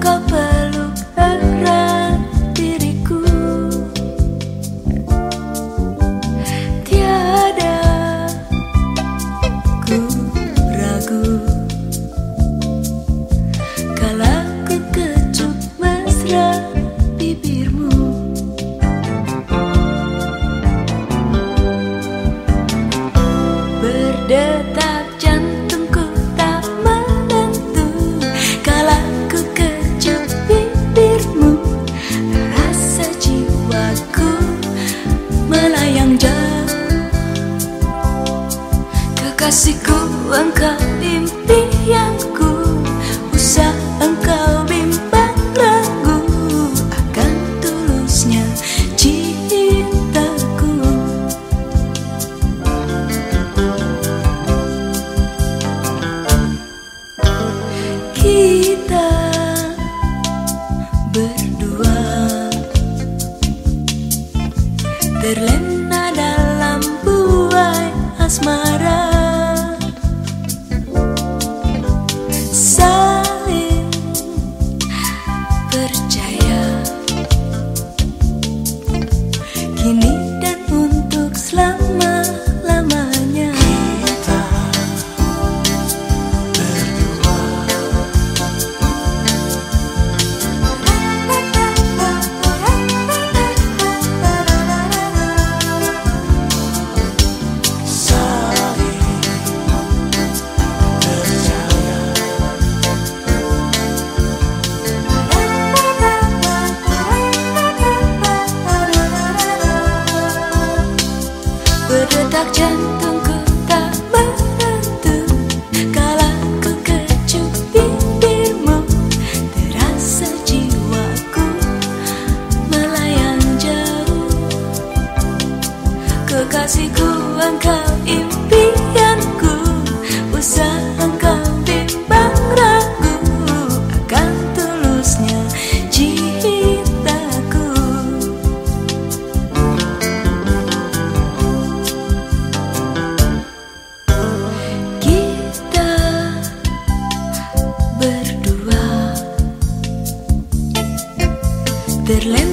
kau peluk erat diriku. Tiada ku ragu. Kalau ku kecup mesra kasihku engkau impianku usah engkau bimbang ragu akan tulusnya cintaku kita berdua terlepas. berdua. Terlena